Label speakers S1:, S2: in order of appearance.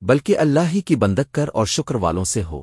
S1: بلکہ اللہ ہی کی بندک کر اور شکر والوں سے ہو۔